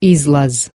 Islas.